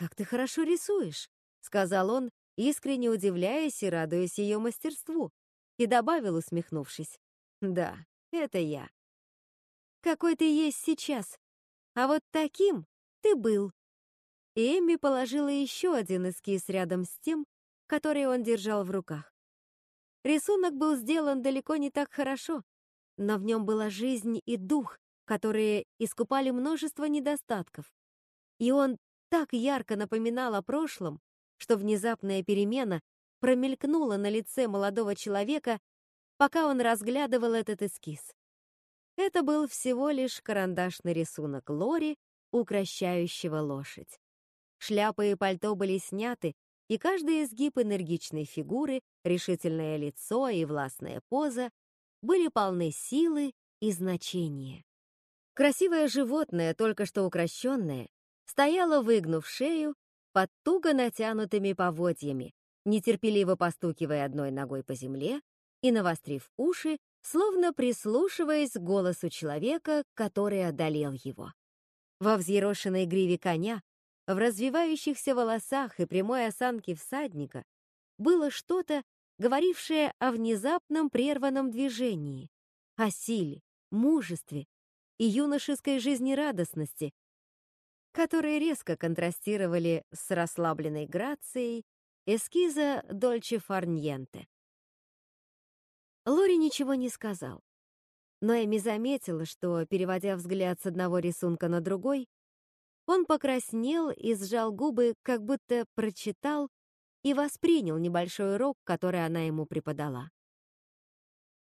«Как ты хорошо рисуешь», — сказал он, искренне удивляясь и радуясь ее мастерству, и добавил, усмехнувшись. «Да, это я». «Какой ты есть сейчас, а вот таким ты был». И Эмми положила еще один эскиз рядом с тем, который он держал в руках. Рисунок был сделан далеко не так хорошо, но в нем была жизнь и дух, которые искупали множество недостатков. И он так ярко напоминал о прошлом, что внезапная перемена промелькнула на лице молодого человека, пока он разглядывал этот эскиз. Это был всего лишь карандашный рисунок Лори, укращающего лошадь. Шляпа и пальто были сняты, и каждый изгиб энергичной фигуры, решительное лицо и властная поза были полны силы и значения. Красивое животное, только что укращенное, стояло, выгнув шею, под туго натянутыми поводьями, нетерпеливо постукивая одной ногой по земле и навострив уши, словно прислушиваясь к голосу человека, который одолел его. Во взъерошенной гриве коня, в развивающихся волосах и прямой осанке всадника было что-то, говорившее о внезапном прерванном движении, о силе, мужестве и юношеской жизнерадостности, которые резко контрастировали с расслабленной грацией эскиза Дольче Фарньенте. Лори ничего не сказал, но Эми заметила, что, переводя взгляд с одного рисунка на другой, он покраснел и сжал губы, как будто прочитал и воспринял небольшой урок, который она ему преподала.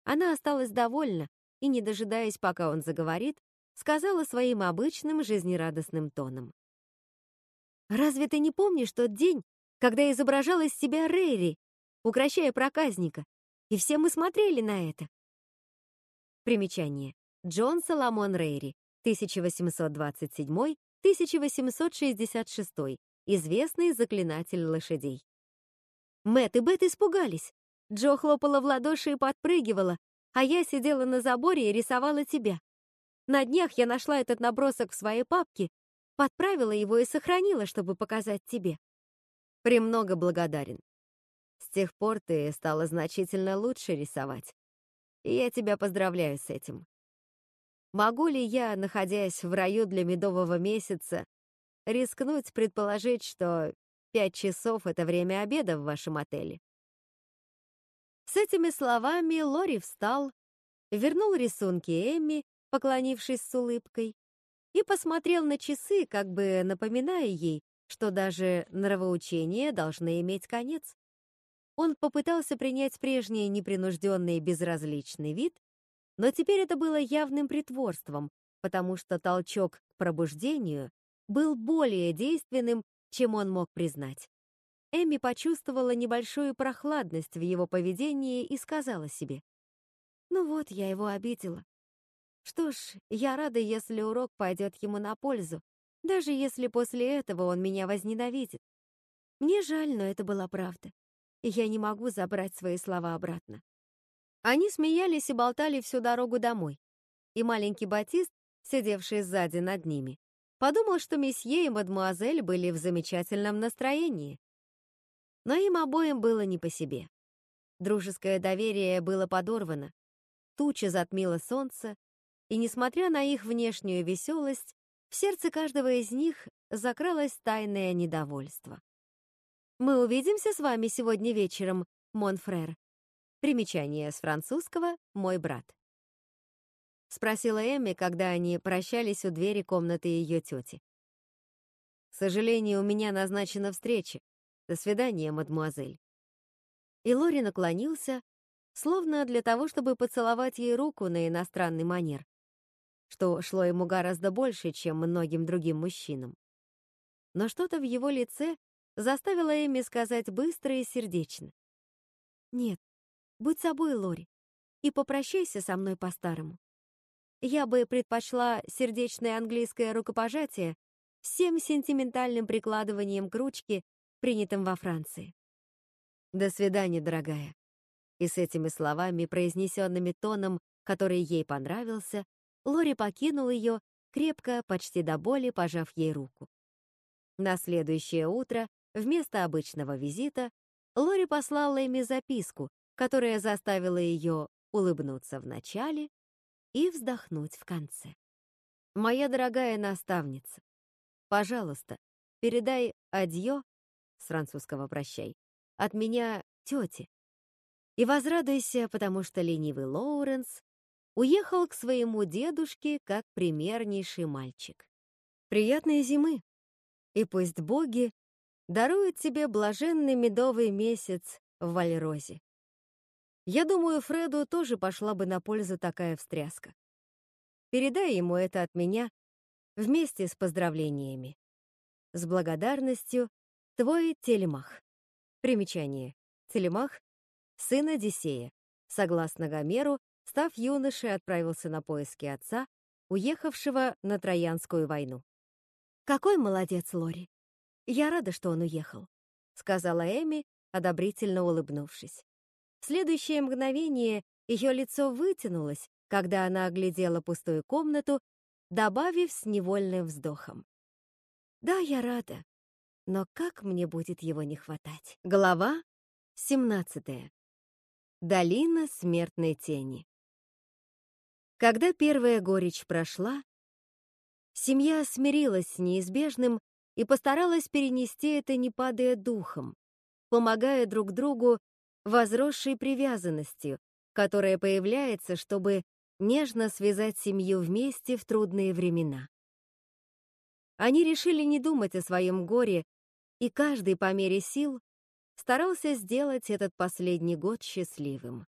Она осталась довольна и, не дожидаясь, пока он заговорит, сказала своим обычным жизнерадостным тоном. «Разве ты не помнишь тот день, когда изображал из себя Рейри, укращая проказника, и все мы смотрели на это?» Примечание. Джон Соломон Рейри, 1827-1866, известный заклинатель лошадей. Мэтт и Бет испугались. Джо хлопала в ладоши и подпрыгивала, а я сидела на заборе и рисовала тебя. На днях я нашла этот набросок в своей папке, подправила его и сохранила, чтобы показать тебе. Премного благодарен. С тех пор ты стала значительно лучше рисовать. И я тебя поздравляю с этим. Могу ли я, находясь в раю для медового месяца, рискнуть предположить, что пять часов — это время обеда в вашем отеле? С этими словами Лори встал, вернул рисунки Эмми поклонившись с улыбкой, и посмотрел на часы, как бы напоминая ей, что даже нравоучения должны иметь конец. Он попытался принять прежний непринужденный безразличный вид, но теперь это было явным притворством, потому что толчок к пробуждению был более действенным, чем он мог признать. Эми почувствовала небольшую прохладность в его поведении и сказала себе, «Ну вот, я его обидела. Что ж, я рада, если урок пойдет ему на пользу, даже если после этого он меня возненавидит. Мне жаль, но это была правда. И я не могу забрать свои слова обратно. Они смеялись и болтали всю дорогу домой. И маленький Батист, сидевший сзади над ними, подумал, что месье и мадмуазель были в замечательном настроении. Но им обоим было не по себе. Дружеское доверие было подорвано. Туча затмила солнце, и, несмотря на их внешнюю веселость, в сердце каждого из них закралось тайное недовольство. «Мы увидимся с вами сегодня вечером, Монфрер». Примечание с французского «мой брат». Спросила Эмми, когда они прощались у двери комнаты ее тети. «К сожалению, у меня назначена встреча. До свидания, мадемуазель». И Лори наклонился, словно для того, чтобы поцеловать ей руку на иностранный манер что шло ему гораздо больше, чем многим другим мужчинам. Но что-то в его лице заставило Эми сказать быстро и сердечно. «Нет, будь собой, Лори, и попрощайся со мной по-старому. Я бы предпочла сердечное английское рукопожатие всем сентиментальным прикладыванием к ручке, принятым во Франции. До свидания, дорогая. И с этими словами, произнесенными тоном, который ей понравился, Лори покинул ее, крепко, почти до боли, пожав ей руку. На следующее утро, вместо обычного визита, Лори послала Эми записку, которая заставила ее улыбнуться в начале и вздохнуть в конце. «Моя дорогая наставница, пожалуйста, передай адьё, с французского «прощай», от меня тете. И возрадуйся, потому что ленивый Лоуренс уехал к своему дедушке как примернейший мальчик. Приятной зимы! И пусть боги даруют тебе блаженный медовый месяц в Вальрозе. Я думаю, Фреду тоже пошла бы на пользу такая встряска. Передай ему это от меня вместе с поздравлениями. С благодарностью, твой Телемах. Примечание. Телемах — сын Одиссея. Согласно Гомеру, став юношей, отправился на поиски отца, уехавшего на Троянскую войну. «Какой молодец Лори! Я рада, что он уехал», — сказала Эми, одобрительно улыбнувшись. В следующее мгновение ее лицо вытянулось, когда она оглядела пустую комнату, добавив с невольным вздохом. «Да, я рада, но как мне будет его не хватать?» Глава 17. Долина смертной тени. Когда первая горечь прошла, семья смирилась с неизбежным и постаралась перенести это, не падая духом, помогая друг другу возросшей привязанностью, которая появляется, чтобы нежно связать семью вместе в трудные времена. Они решили не думать о своем горе, и каждый по мере сил старался сделать этот последний год счастливым.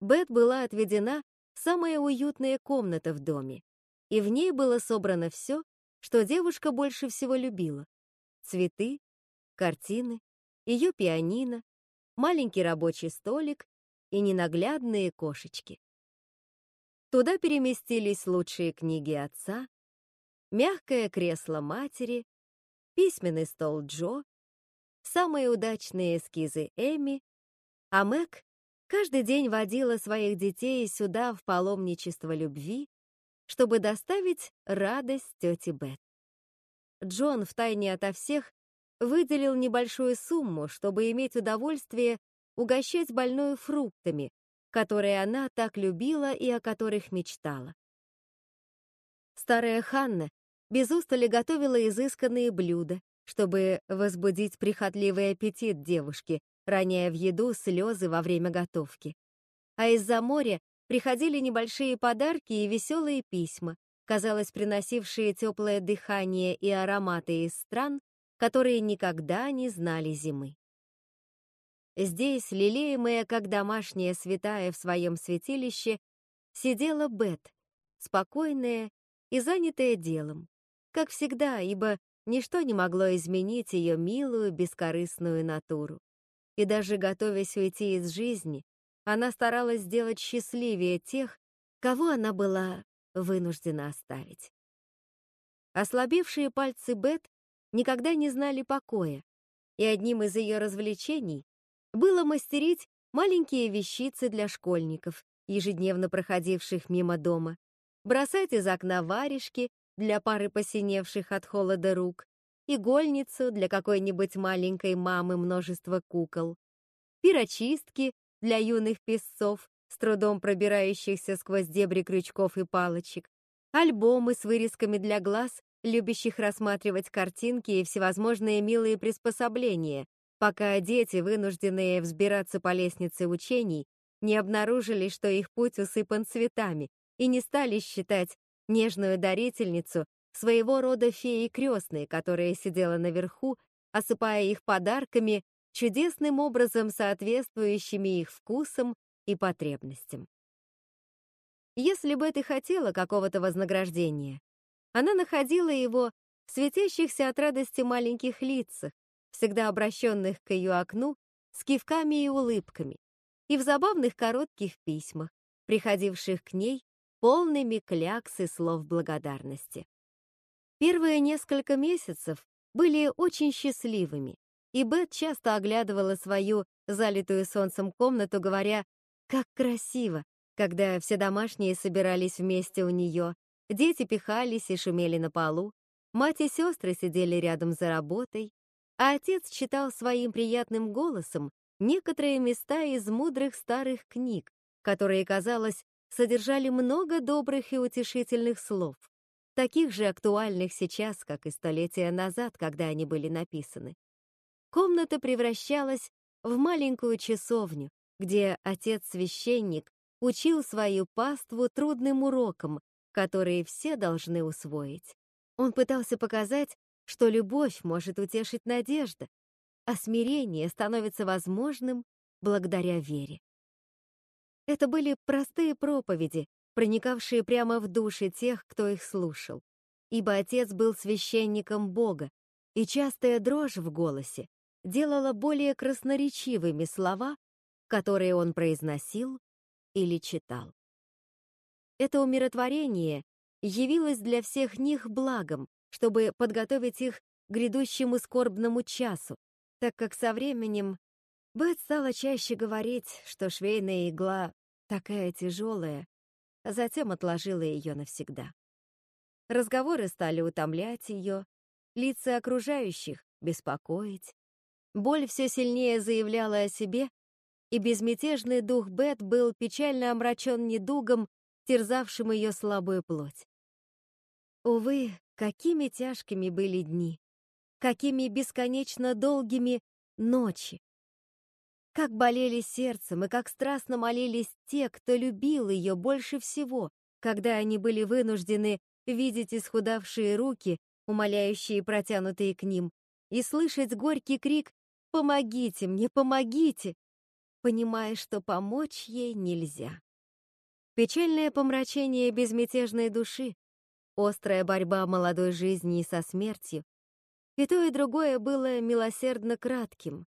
Бет была отведена самая уютная комната в доме, и в ней было собрано все, что девушка больше всего любила. Цветы, картины, ее пианино, маленький рабочий столик и ненаглядные кошечки. Туда переместились лучшие книги отца, мягкое кресло матери, письменный стол Джо, самые удачные эскизы Эми, а Мэг каждый день водила своих детей сюда в паломничество любви, чтобы доставить радость тете Бет. Джон втайне ото всех выделил небольшую сумму, чтобы иметь удовольствие угощать больную фруктами, которые она так любила и о которых мечтала. Старая Ханна без устали готовила изысканные блюда, чтобы возбудить прихотливый аппетит девушки, роняя в еду слезы во время готовки. А из-за моря приходили небольшие подарки и веселые письма, казалось, приносившие теплое дыхание и ароматы из стран, которые никогда не знали зимы. Здесь, лелеемая как домашняя святая в своем святилище, сидела Бет, спокойная и занятая делом, как всегда, ибо ничто не могло изменить ее милую, бескорыстную натуру. И даже готовясь уйти из жизни, она старалась сделать счастливее тех, кого она была вынуждена оставить. Ослабевшие пальцы Бет никогда не знали покоя, и одним из ее развлечений было мастерить маленькие вещицы для школьников, ежедневно проходивших мимо дома, бросать из окна варежки для пары посиневших от холода рук, игольницу для какой-нибудь маленькой мамы множество кукол, пирочистки для юных песцов, с трудом пробирающихся сквозь дебри крючков и палочек, альбомы с вырезками для глаз любящих рассматривать картинки и всевозможные милые приспособления, пока дети, вынужденные взбираться по лестнице учений, не обнаружили, что их путь усыпан цветами, и не стали считать нежную дарительницу своего рода феей крестной, которая сидела наверху, осыпая их подарками, чудесным образом соответствующими их вкусам и потребностям. Если бы ты хотела какого-то вознаграждения, она находила его в светящихся от радости маленьких лицах, всегда обращенных к ее окну, с кивками и улыбками, и в забавных коротких письмах, приходивших к ней полными клякс и слов благодарности. Первые несколько месяцев были очень счастливыми, и Бет часто оглядывала свою залитую солнцем комнату, говоря, как красиво, когда все домашние собирались вместе у нее, Дети пихались и шумели на полу, Мать и сестры сидели рядом за работой, а отец читал своим приятным голосом некоторые места из мудрых старых книг, которые, казалось, содержали много добрых и утешительных слов, таких же актуальных сейчас, как и столетия назад, когда они были написаны. Комната превращалась в маленькую часовню, где отец-священник учил свою паству трудным урокам, которые все должны усвоить. Он пытался показать, что любовь может утешить надежда, а смирение становится возможным благодаря вере. Это были простые проповеди, проникавшие прямо в души тех, кто их слушал, ибо отец был священником Бога, и частая дрожь в голосе делала более красноречивыми слова, которые он произносил или читал. Это умиротворение явилось для всех них благом, чтобы подготовить их к грядущему скорбному часу, так как со временем Бет стала чаще говорить, что швейная игла такая тяжелая, затем отложила ее навсегда. Разговоры стали утомлять ее, лица окружающих беспокоить. Боль все сильнее заявляла о себе, и безмятежный дух Бет был печально омрачен недугом, терзавшим ее слабую плоть. Увы, какими тяжкими были дни, какими бесконечно долгими ночи. Как болели сердцем и как страстно молились те, кто любил ее больше всего, когда они были вынуждены видеть исхудавшие руки, умоляющие протянутые к ним, и слышать горький крик «Помогите мне, помогите!», понимая, что помочь ей нельзя. Печальное помрачение безмятежной души, острая борьба молодой жизни со смертью, и то и другое было милосердно кратким.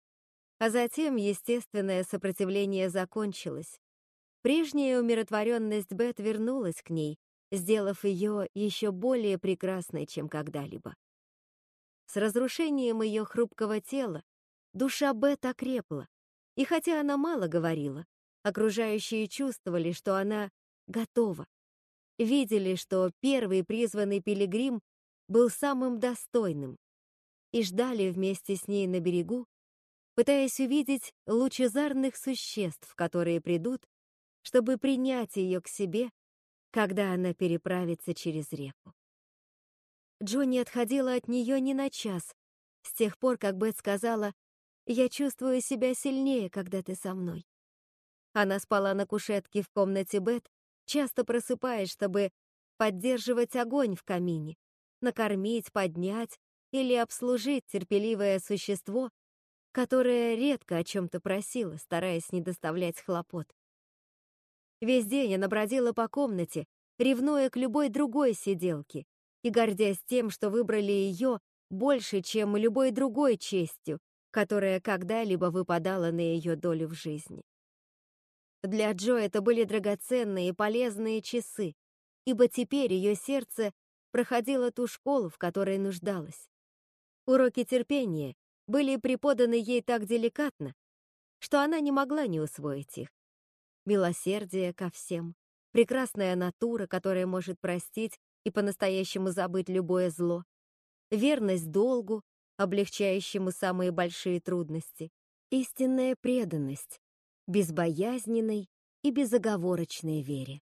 А затем естественное сопротивление закончилось. Прежняя умиротворенность Бет вернулась к ней, сделав ее еще более прекрасной, чем когда-либо. С разрушением ее хрупкого тела душа Бет окрепла, и хотя она мало говорила, окружающие чувствовали, что она готова, видели, что первый призванный пилигрим был самым достойным, и ждали вместе с ней на берегу, пытаясь увидеть лучезарных существ, которые придут, чтобы принять ее к себе, когда она переправится через реку. Джонни отходила от нее ни на час, с тех пор, как Бет сказала, «Я чувствую себя сильнее, когда ты со мной». Она спала на кушетке в комнате Бет, часто просыпаясь, чтобы поддерживать огонь в камине, накормить, поднять или обслужить терпеливое существо, которое редко о чем-то просило, стараясь не доставлять хлопот. Весь день она бродила по комнате, ревнуя к любой другой сиделке и гордясь тем, что выбрали ее больше, чем любой другой честью, которая когда-либо выпадала на ее долю в жизни. Для Джо это были драгоценные и полезные часы, ибо теперь ее сердце проходило ту школу, в которой нуждалось. Уроки терпения были преподаны ей так деликатно, что она не могла не усвоить их. Милосердие ко всем, прекрасная натура, которая может простить и по-настоящему забыть любое зло, верность долгу, облегчающему самые большие трудности, истинная преданность, безбоязненной и безоговорочной вере.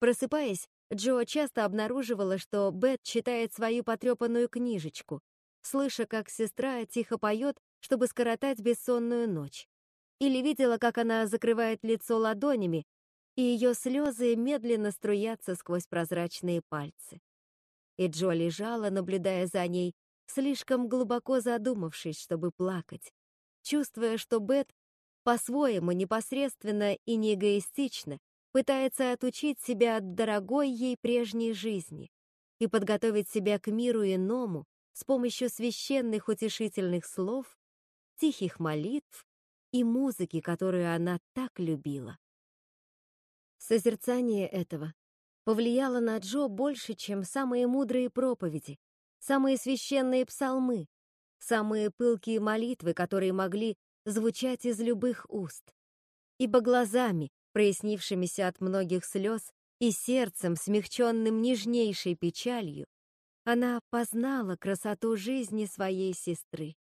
Просыпаясь, Джо часто обнаруживала, что Бет читает свою потрепанную книжечку, слыша, как сестра тихо поет, чтобы скоротать бессонную ночь. Или видела, как она закрывает лицо ладонями, и ее слезы медленно струятся сквозь прозрачные пальцы. И Джо лежала, наблюдая за ней, слишком глубоко задумавшись, чтобы плакать, чувствуя, что Бет по-своему непосредственно и неэгоистично пытается отучить себя от дорогой ей прежней жизни и подготовить себя к миру иному с помощью священных утешительных слов, тихих молитв и музыки, которую она так любила. Созерцание этого повлияло на Джо больше, чем самые мудрые проповеди, самые священные псалмы, самые пылкие молитвы, которые могли звучать из любых уст. Ибо глазами, прояснившимися от многих слез, и сердцем, смягченным нежнейшей печалью, Она познала красоту жизни своей сестры.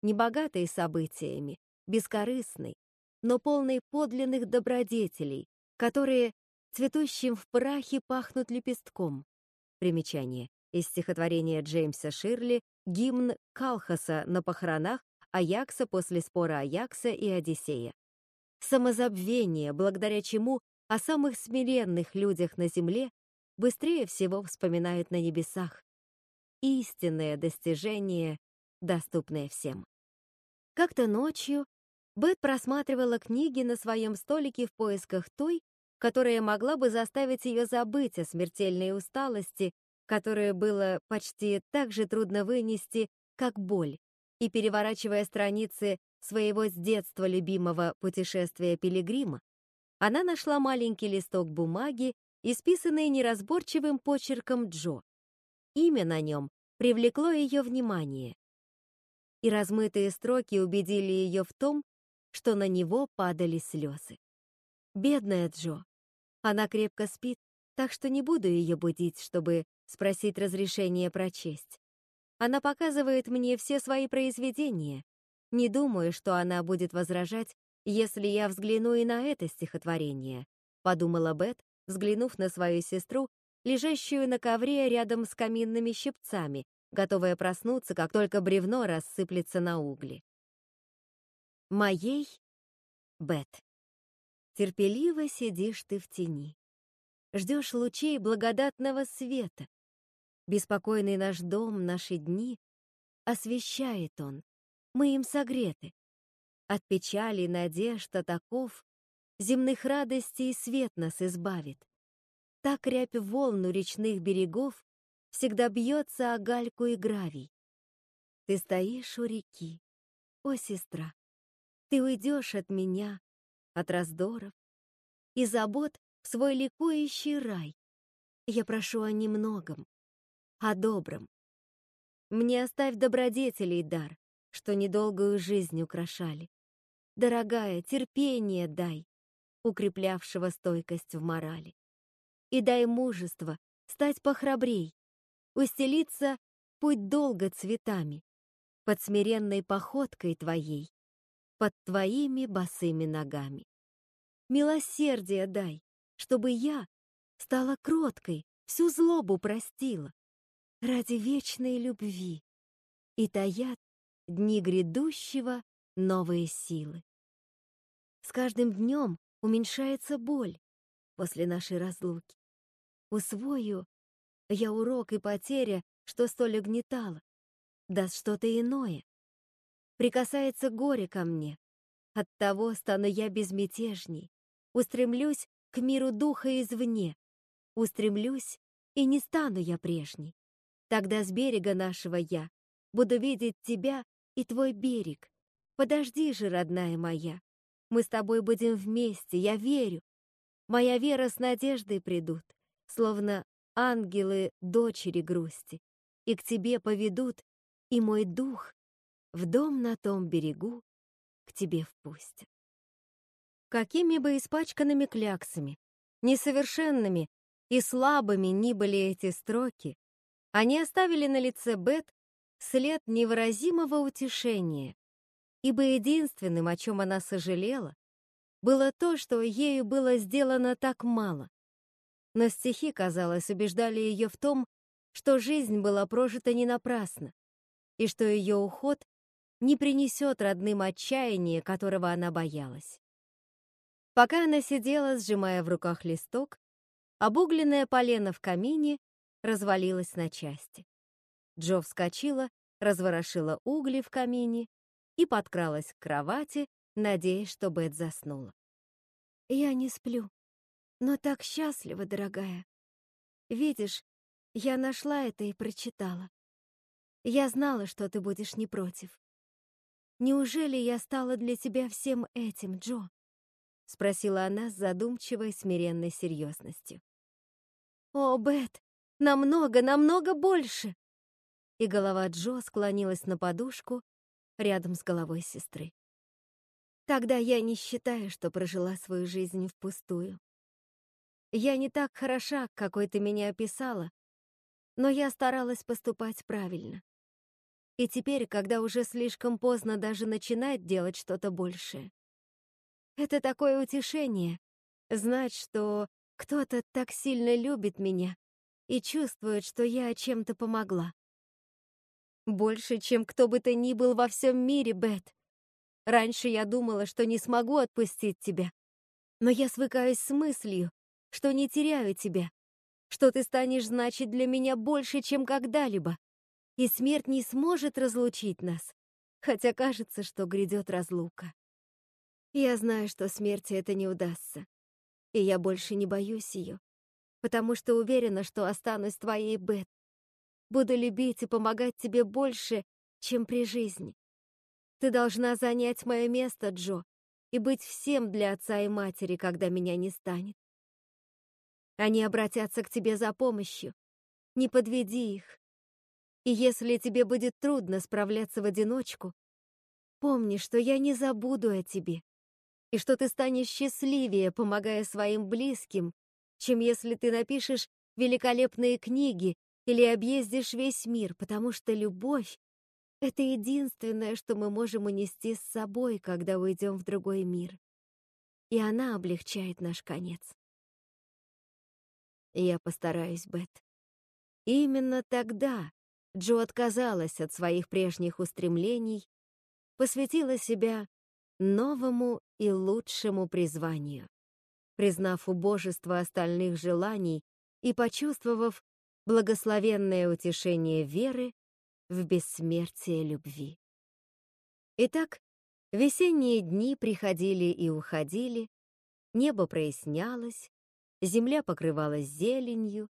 Небогатой событиями, бескорыстной, но полной подлинных добродетелей, которые цветущим в прахе пахнут лепестком. Примечание. Из стихотворения Джеймса Ширли «Гимн Калхаса на похоронах Аякса после спора Аякса и Одиссея». Самозабвение, благодаря чему о самых смиренных людях на земле быстрее всего вспоминают на небесах. Истинное достижение, доступное всем. Как-то ночью Бет просматривала книги на своем столике в поисках той, которая могла бы заставить ее забыть о смертельной усталости, которую было почти так же трудно вынести, как боль, и переворачивая страницы своего с детства любимого путешествия пилигрима, она нашла маленький листок бумаги, исписанный неразборчивым почерком Джо. Имя на нем привлекло ее внимание. И размытые строки убедили ее в том, что на него падали слезы. Бедная Джо. Она крепко спит, так что не буду ее будить, чтобы спросить разрешения прочесть. Она показывает мне все свои произведения. Не думаю, что она будет возражать, если я взгляну и на это стихотворение, подумала Бет, взглянув на свою сестру, лежащую на ковре рядом с каминными щипцами, готовая проснуться, как только бревно рассыплется на угли. Моей Бет. Терпеливо сидишь ты в тени. Ждешь лучей благодатного света. Беспокойный наш дом, наши дни освещает он. Мы им согреты. От печали, надежд, таков земных радостей свет нас избавит. Так рябь волну речных берегов всегда бьется о гальку и гравий. Ты стоишь у реки, о, сестра, ты уйдешь от меня, от раздоров и забот в свой ликующий рай. Я прошу о немногом, о добром. Мне оставь добродетелей дар, что недолгую жизнь украшали. Дорогая, терпение дай, укреплявшего стойкость в морали. И дай мужество стать похрабрей, устелиться путь долго цветами, под смиренной походкой твоей, под твоими босыми ногами. Милосердие дай, чтобы я стала кроткой, всю злобу простила, ради вечной любви, и таят дни грядущего новые силы. С каждым днем уменьшается боль после нашей разлуки. Усвою я урок и потеря, что столь угнетало, даст что-то иное. Прикасается горе ко мне, оттого стану я безмятежней, устремлюсь к миру духа извне, устремлюсь, и не стану я прежней. Тогда с берега нашего я буду видеть тебя и твой берег. Подожди же, родная моя, мы с тобой будем вместе, я верю. Моя вера с надеждой придут, словно ангелы дочери грусти, и к тебе поведут, и мой дух в дом на том берегу к тебе впустят. Какими бы испачканными кляксами, несовершенными и слабыми ни были эти строки, они оставили на лице Бет след невыразимого утешения, ибо единственным, о чем она сожалела, было то, что ею было сделано так мало. Но стихи, казалось, убеждали ее в том, что жизнь была прожита не напрасно, и что ее уход не принесет родным отчаяния, которого она боялась. Пока она сидела, сжимая в руках листок, обугленное полено в камине развалилось на части. Джо вскочила, разворошила угли в камине и подкралась к кровати, надеясь, что Бет заснула. «Я не сплю, но так счастлива, дорогая. Видишь, я нашла это и прочитала. Я знала, что ты будешь не против. Неужели я стала для тебя всем этим, Джо?» — спросила она с задумчивой, смиренной серьезностью. «О, Бет, намного, намного больше!» И голова Джо склонилась на подушку, рядом с головой сестры. Тогда я не считаю, что прожила свою жизнь впустую. Я не так хороша, какой ты меня описала, Но я старалась поступать правильно. И теперь, когда уже слишком поздно даже начинать делать что-то большее, это такое утешение — знать, что кто-то так сильно любит меня и чувствует, что я чем-то помогла. Больше, чем кто бы то ни был во всем мире, Бет. Раньше я думала, что не смогу отпустить тебя. Но я свыкаюсь с мыслью, что не теряю тебя, что ты станешь значить для меня больше, чем когда-либо, и смерть не сможет разлучить нас, хотя кажется, что грядет разлука. Я знаю, что смерти это не удастся, и я больше не боюсь ее, потому что уверена, что останусь твоей Бет. Буду любить и помогать тебе больше, чем при жизни. Ты должна занять мое место, Джо, и быть всем для отца и матери, когда меня не станет. Они обратятся к тебе за помощью. Не подведи их. И если тебе будет трудно справляться в одиночку, помни, что я не забуду о тебе, и что ты станешь счастливее, помогая своим близким, чем если ты напишешь великолепные книги или объездишь весь мир, потому что любовь это единственное, что мы можем унести с собой, когда уйдем в другой мир. И она облегчает наш конец. Я постараюсь, Бет. именно тогда Джо отказалась от своих прежних устремлений, посвятила себя новому и лучшему призванию, признав убожество остальных желаний и почувствовав благословенное утешение веры в бессмертие любви. Итак, весенние дни приходили и уходили, небо прояснялось, земля покрывалась зеленью,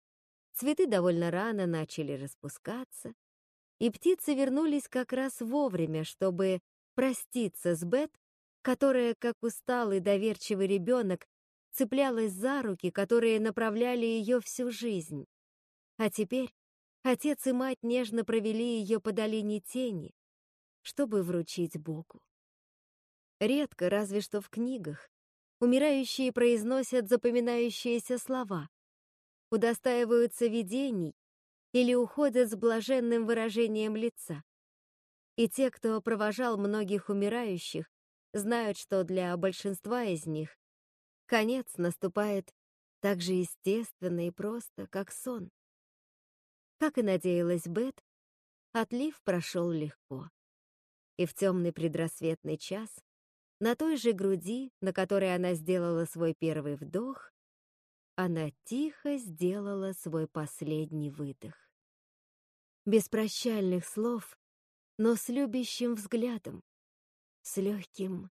цветы довольно рано начали распускаться, и птицы вернулись как раз вовремя, чтобы проститься с Бет, которая, как усталый доверчивый ребенок, цеплялась за руки, которые направляли ее всю жизнь. А теперь Отец и мать нежно провели ее по долине тени, чтобы вручить Богу. Редко, разве что в книгах, умирающие произносят запоминающиеся слова, удостаиваются видений или уходят с блаженным выражением лица. И те, кто провожал многих умирающих, знают, что для большинства из них конец наступает так же естественно и просто, как сон. Как и надеялась Бет, отлив прошел легко. И в темный предрассветный час на той же груди, на которой она сделала свой первый вдох, она тихо сделала свой последний выдох. Без прощальных слов, но с любящим взглядом, с легким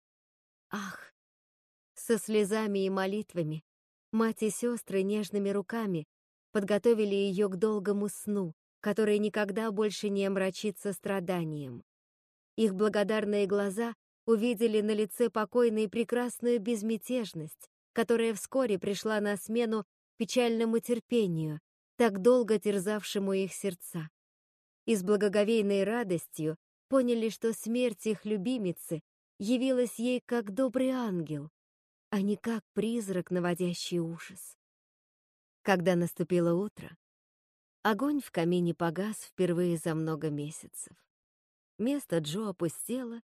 «ах», со слезами и молитвами, мать и сестры нежными руками подготовили ее к долгому сну, который никогда больше не омрачится страданием. Их благодарные глаза увидели на лице покойной прекрасную безмятежность, которая вскоре пришла на смену печальному терпению, так долго терзавшему их сердца. И с благоговейной радостью поняли, что смерть их любимицы явилась ей как добрый ангел, а не как призрак, наводящий ужас. Когда наступило утро, огонь в камине погас впервые за много месяцев. Место Джо опустело,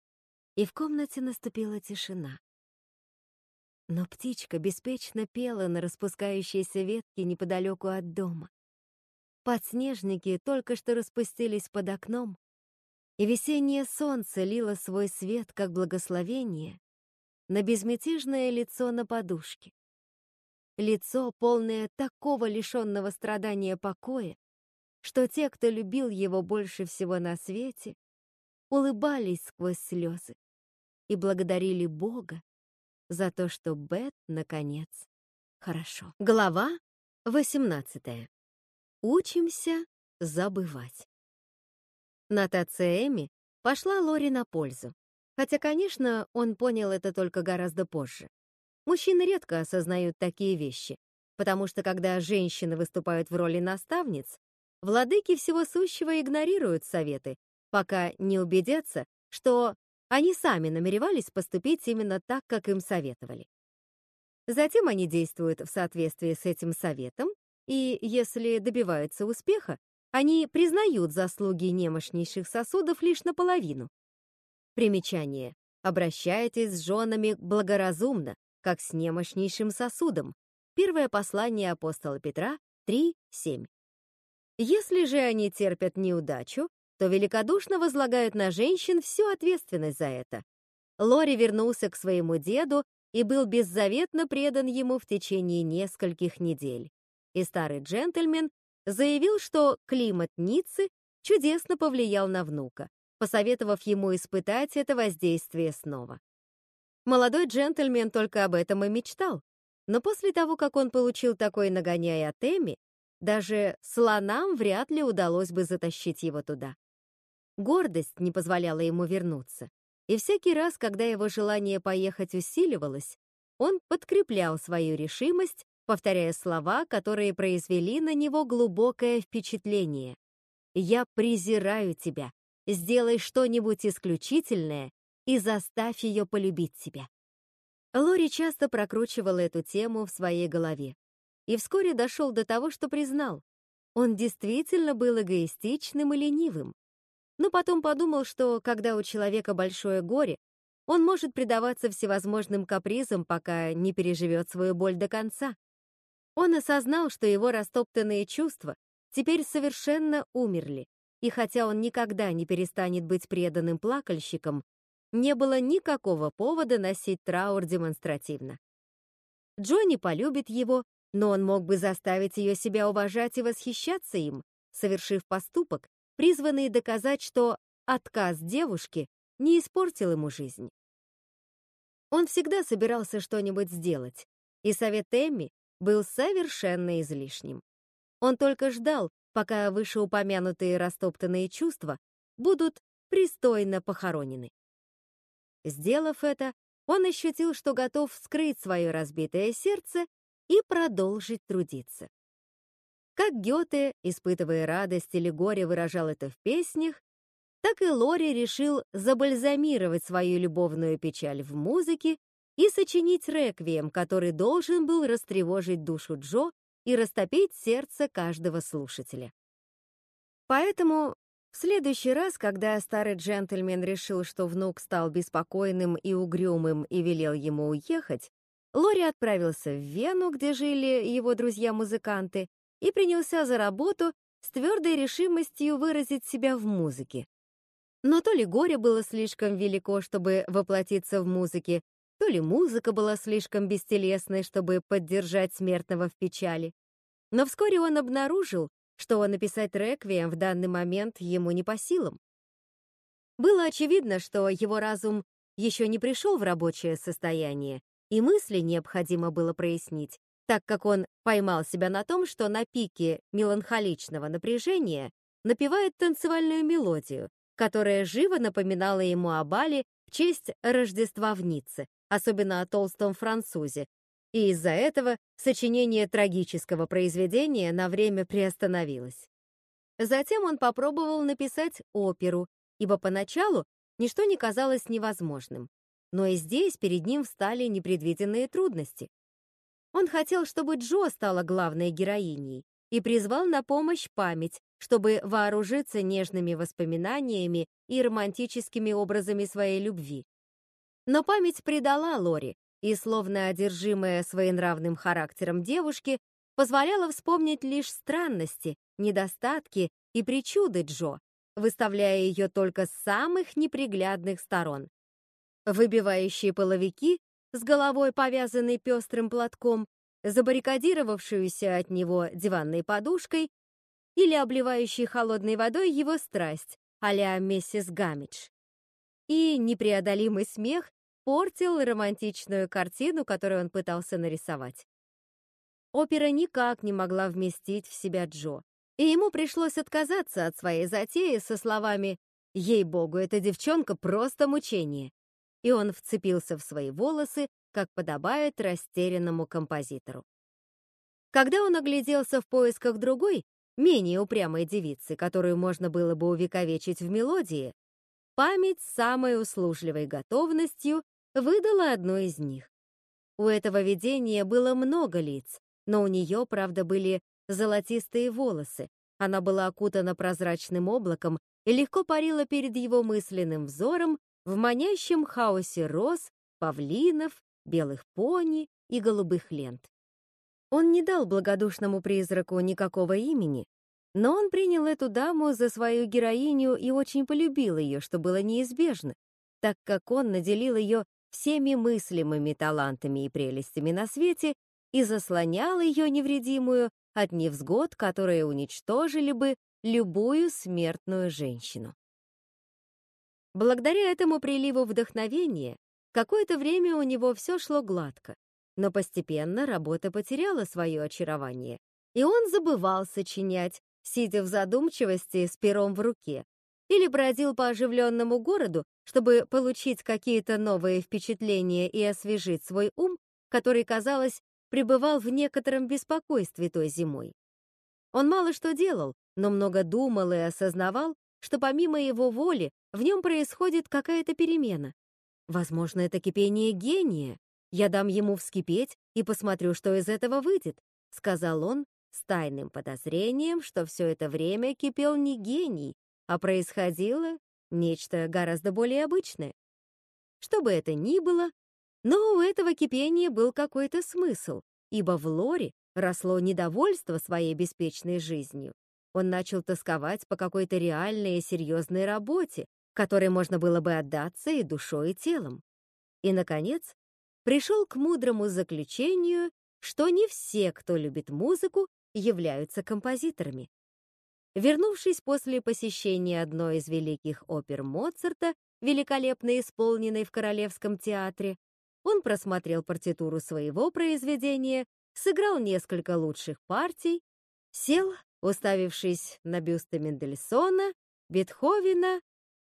и в комнате наступила тишина. Но птичка беспечно пела на распускающейся ветке неподалеку от дома. Подснежники только что распустились под окном, и весеннее солнце лило свой свет, как благословение, на безмятежное лицо на подушке лицо, полное такого лишенного страдания покоя, что те, кто любил его больше всего на свете, улыбались сквозь слезы и благодарили Бога за то, что Бет, наконец, хорошо. Глава 18. Учимся забывать. Нотация Эми пошла Лори на пользу, хотя, конечно, он понял это только гораздо позже. Мужчины редко осознают такие вещи, потому что когда женщины выступают в роли наставниц, владыки всего сущего игнорируют советы, пока не убедятся, что они сами намеревались поступить именно так, как им советовали. Затем они действуют в соответствии с этим советом, и если добиваются успеха, Они признают заслуги немощнейших сосудов лишь наполовину. Примечание. Обращайтесь с женами благоразумно, как с немощнейшим сосудом. Первое послание апостола Петра 3.7. Если же они терпят неудачу, то великодушно возлагают на женщин всю ответственность за это. Лори вернулся к своему деду и был беззаветно предан ему в течение нескольких недель. И старый джентльмен заявил, что климат Ниццы чудесно повлиял на внука, посоветовав ему испытать это воздействие снова. Молодой джентльмен только об этом и мечтал, но после того, как он получил такой нагоняй от Эми, даже слонам вряд ли удалось бы затащить его туда. Гордость не позволяла ему вернуться, и всякий раз, когда его желание поехать усиливалось, он подкреплял свою решимость, повторяя слова, которые произвели на него глубокое впечатление. «Я презираю тебя. Сделай что-нибудь исключительное и заставь ее полюбить тебя». Лори часто прокручивал эту тему в своей голове и вскоре дошел до того, что признал. Он действительно был эгоистичным и ленивым. Но потом подумал, что когда у человека большое горе, он может предаваться всевозможным капризам, пока не переживет свою боль до конца. Он осознал, что его растоптанные чувства теперь совершенно умерли, и хотя он никогда не перестанет быть преданным плакальщиком, не было никакого повода носить траур демонстративно. Джонни полюбит его но он мог бы заставить ее себя уважать и восхищаться им, совершив поступок, призванный доказать, что отказ девушки не испортил ему жизнь. Он всегда собирался что-нибудь сделать, и совет Эмми был совершенно излишним. Он только ждал, пока вышеупомянутые растоптанные чувства будут пристойно похоронены. Сделав это, он ощутил, что готов вскрыть свое разбитое сердце и продолжить трудиться. Как Гёте, испытывая радость или горе, выражал это в песнях, так и Лори решил забальзамировать свою любовную печаль в музыке и сочинить реквием, который должен был растревожить душу Джо и растопить сердце каждого слушателя. Поэтому в следующий раз, когда старый джентльмен решил, что внук стал беспокойным и угрюмым и велел ему уехать, Лори отправился в Вену, где жили его друзья-музыканты, и принялся за работу с твердой решимостью выразить себя в музыке. Но то ли горе было слишком велико, чтобы воплотиться в музыке, то ли музыка была слишком бестелесной, чтобы поддержать смертного в печали. Но вскоре он обнаружил, что написать реквием в данный момент ему не по силам. Было очевидно, что его разум еще не пришел в рабочее состояние, и мысли необходимо было прояснить, так как он поймал себя на том, что на пике меланхоличного напряжения напевает танцевальную мелодию, которая живо напоминала ему о бале в честь Рождества в Ницце, особенно о толстом французе, и из-за этого сочинение трагического произведения на время приостановилось. Затем он попробовал написать оперу, ибо поначалу ничто не казалось невозможным. Но и здесь перед ним встали непредвиденные трудности. Он хотел, чтобы Джо стала главной героиней и призвал на помощь память, чтобы вооружиться нежными воспоминаниями и романтическими образами своей любви. Но память предала Лори, и, словно одержимая своенравным характером девушки, позволяла вспомнить лишь странности, недостатки и причуды Джо, выставляя ее только с самых неприглядных сторон выбивающие половики с головой, повязанной пестрым платком, забаррикадировавшуюся от него диванной подушкой или обливающий холодной водой его страсть а-ля миссис Гамидж. И непреодолимый смех портил романтичную картину, которую он пытался нарисовать. Опера никак не могла вместить в себя Джо, и ему пришлось отказаться от своей затеи со словами «Ей-богу, эта девчонка просто мучение» и он вцепился в свои волосы, как подобает растерянному композитору. Когда он огляделся в поисках другой, менее упрямой девицы, которую можно было бы увековечить в мелодии, память с самой услужливой готовностью выдала одну из них. У этого видения было много лиц, но у нее, правда, были золотистые волосы, Она была окутана прозрачным облаком и легко парила перед его мысленным взором в манящем хаосе роз, павлинов, белых пони и голубых лент. Он не дал благодушному призраку никакого имени, но он принял эту даму за свою героиню и очень полюбил ее, что было неизбежно, так как он наделил ее всеми мыслимыми талантами и прелестями на свете и заслонял ее невредимую от невзгод, которые уничтожили бы любую смертную женщину. Благодаря этому приливу вдохновения какое-то время у него все шло гладко, но постепенно работа потеряла свое очарование, и он забывал сочинять, сидя в задумчивости с пером в руке, или бродил по оживленному городу, чтобы получить какие-то новые впечатления и освежить свой ум, который, казалось, пребывал в некотором беспокойстве той зимой. Он мало что делал, но много думал и осознавал, что помимо его воли в нем происходит какая-то перемена. Возможно, это кипение гения. Я дам ему вскипеть и посмотрю, что из этого выйдет, сказал он с тайным подозрением, что все это время кипел не гений, а происходило нечто гораздо более обычное. Что бы это ни было, но у этого кипения был какой-то смысл, ибо в Лоре росло недовольство своей беспечной жизнью. Он начал тосковать по какой-то реальной и серьезной работе, которой можно было бы отдаться и душой, и телом. И, наконец, пришел к мудрому заключению, что не все, кто любит музыку, являются композиторами. Вернувшись после посещения одной из великих опер Моцарта, великолепно исполненной в Королевском театре, он просмотрел партитуру своего произведения, сыграл несколько лучших партий, сел, уставившись на бюсты Мендельсона, Бетховена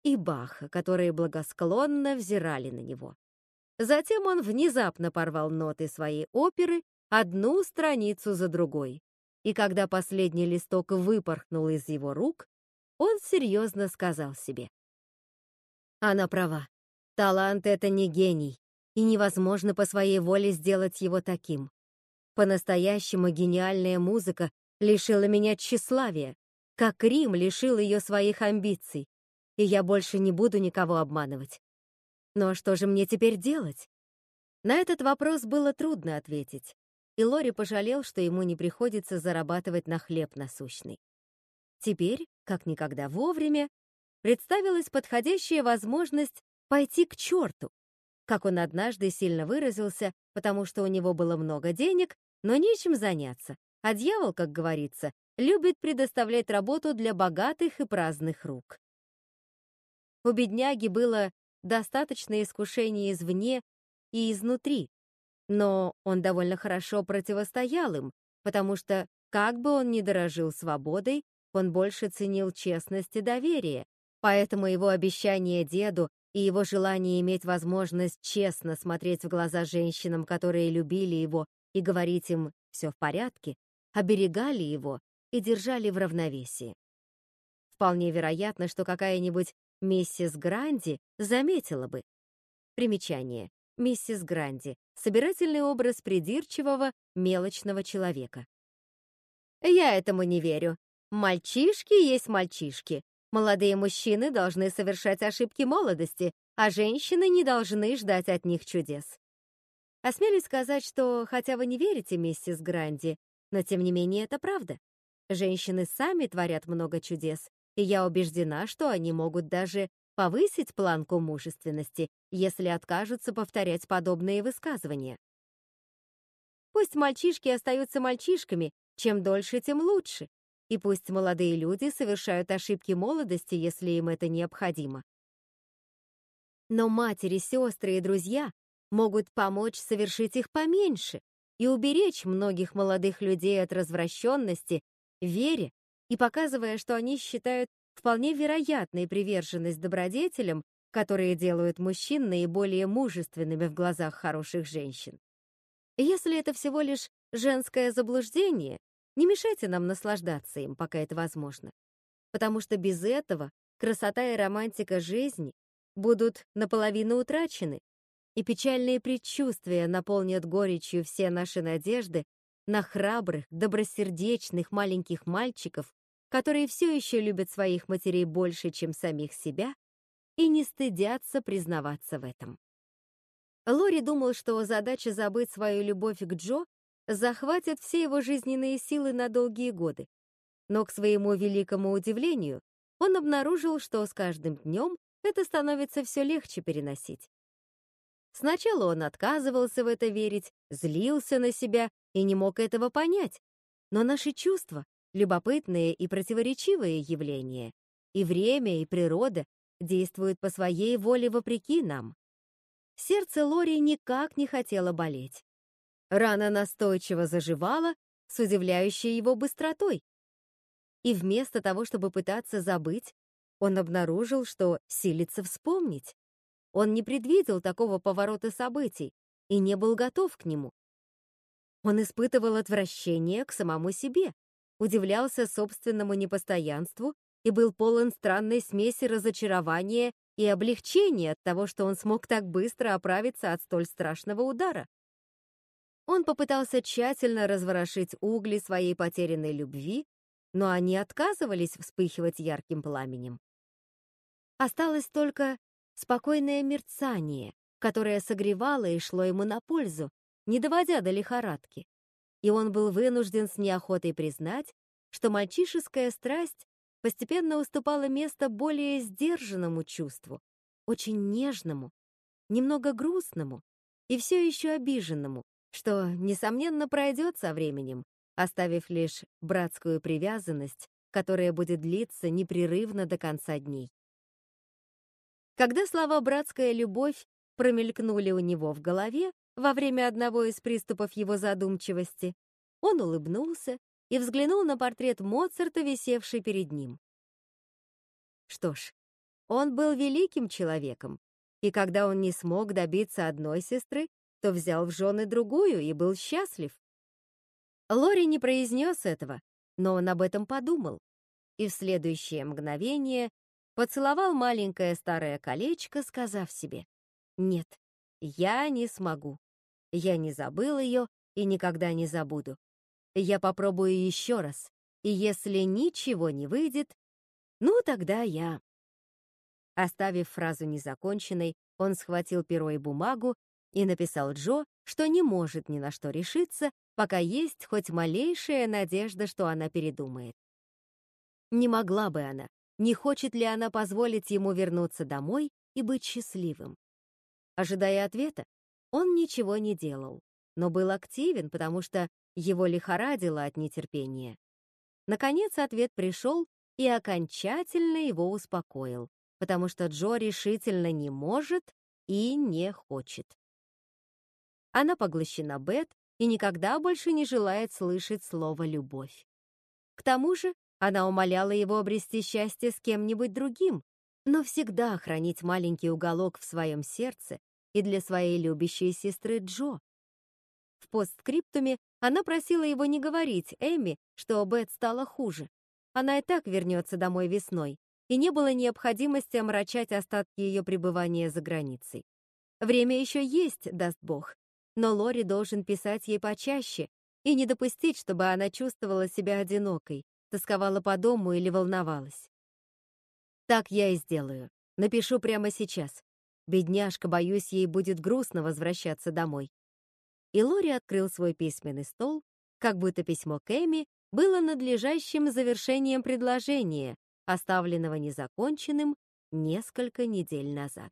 и Баха, которые благосклонно взирали на него. Затем он внезапно порвал ноты своей оперы одну страницу за другой и когда последний листок выпорхнул из его рук, он серьезно сказал себе. Она права. Талант — это не гений, и невозможно по своей воле сделать его таким. По-настоящему гениальная музыка лишила меня тщеславия, как Рим лишил ее своих амбиций, и я больше не буду никого обманывать. Но что же мне теперь делать? На этот вопрос было трудно ответить, и Лори пожалел, что ему не приходится зарабатывать на хлеб насущный. Теперь, как никогда вовремя, представилась подходящая возможность пойти к черту, как он однажды сильно выразился, потому что у него было много денег, но нечем заняться, а дьявол, как говорится, любит предоставлять работу для богатых и праздных рук. У бедняги было достаточно искушений извне и изнутри, но он довольно хорошо противостоял им, потому что, как бы он ни дорожил свободой, он больше ценил честность и доверие, поэтому его обещание деду и его желание иметь возможность честно смотреть в глаза женщинам, которые любили его, и говорить им «все в порядке», оберегали его и держали в равновесии. Вполне вероятно, что какая-нибудь миссис Гранди заметила бы. Примечание миссис Гранди, собирательный образ придирчивого, мелочного человека. «Я этому не верю. Мальчишки есть мальчишки. Молодые мужчины должны совершать ошибки молодости, а женщины не должны ждать от них чудес. Осмелюсь сказать, что, хотя вы не верите, миссис Гранди, но тем не менее это правда. Женщины сами творят много чудес, и я убеждена, что они могут даже повысить планку мужественности, если откажутся повторять подобные высказывания. Пусть мальчишки остаются мальчишками, чем дольше, тем лучше. И пусть молодые люди совершают ошибки молодости, если им это необходимо. Но матери, сестры и друзья могут помочь совершить их поменьше и уберечь многих молодых людей от развращенности, вере и показывая, что они считают вполне вероятная приверженность добродетелям, которые делают мужчин наиболее мужественными в глазах хороших женщин. Если это всего лишь женское заблуждение, не мешайте нам наслаждаться им, пока это возможно. Потому что без этого красота и романтика жизни будут наполовину утрачены, и печальные предчувствия наполнят горечью все наши надежды на храбрых, добросердечных маленьких мальчиков, которые все еще любят своих матерей больше, чем самих себя, и не стыдятся признаваться в этом. Лори думал, что задача забыть свою любовь к Джо захватит все его жизненные силы на долгие годы. Но, к своему великому удивлению, он обнаружил, что с каждым днем это становится все легче переносить. Сначала он отказывался в это верить, злился на себя и не мог этого понять. Но наши чувства — любопытные и противоречивые явления, и время, и природа действуют по своей воле вопреки нам. Сердце Лори никак не хотело болеть. Рана настойчиво заживала с удивляющей его быстротой. И вместо того, чтобы пытаться забыть, он обнаружил, что силится вспомнить. Он не предвидел такого поворота событий и не был готов к нему. Он испытывал отвращение к самому себе, удивлялся собственному непостоянству и был полон странной смеси разочарования и облегчения от того, что он смог так быстро оправиться от столь страшного удара. Он попытался тщательно разворошить угли своей потерянной любви, но они отказывались вспыхивать ярким пламенем. Осталось только спокойное мерцание, которое согревало и шло ему на пользу, не доводя до лихорадки. И он был вынужден с неохотой признать, что мальчишеская страсть постепенно уступала место более сдержанному чувству, очень нежному, немного грустному и все еще обиженному, что, несомненно, пройдет со временем, оставив лишь братскую привязанность, которая будет длиться непрерывно до конца дней. Когда слова «братская любовь» промелькнули у него в голове во время одного из приступов его задумчивости, он улыбнулся и взглянул на портрет Моцарта, висевший перед ним. Что ж, он был великим человеком, и когда он не смог добиться одной сестры, то взял в жены другую и был счастлив. Лори не произнес этого, но он об этом подумал, и в следующее мгновение поцеловал маленькое старое колечко, сказав себе, «Нет, я не смогу. Я не забыл ее и никогда не забуду. Я попробую еще раз, и если ничего не выйдет, ну тогда я...» Оставив фразу незаконченной, он схватил перо и бумагу и написал Джо, что не может ни на что решиться, пока есть хоть малейшая надежда, что она передумает. Не могла бы она, не хочет ли она позволить ему вернуться домой и быть счастливым. Ожидая ответа, он ничего не делал, но был активен, потому что его лихорадило от нетерпения. Наконец ответ пришел и окончательно его успокоил, потому что Джо решительно не может и не хочет. Она поглощена Бет и никогда больше не желает слышать слово «любовь». К тому же она умоляла его обрести счастье с кем-нибудь другим, но всегда хранить маленький уголок в своем сердце и для своей любящей сестры Джо. В постскриптуме она просила его не говорить Эми, что Бет стала хуже. Она и так вернется домой весной, и не было необходимости омрачать остатки ее пребывания за границей. Время еще есть, даст Бог, но Лори должен писать ей почаще и не допустить, чтобы она чувствовала себя одинокой, тосковала по дому или волновалась. Так я и сделаю. Напишу прямо сейчас. Бедняжка, боюсь, ей будет грустно возвращаться домой. И Лори открыл свой письменный стол, как будто письмо Кэми было надлежащим завершением предложения, оставленного незаконченным несколько недель назад.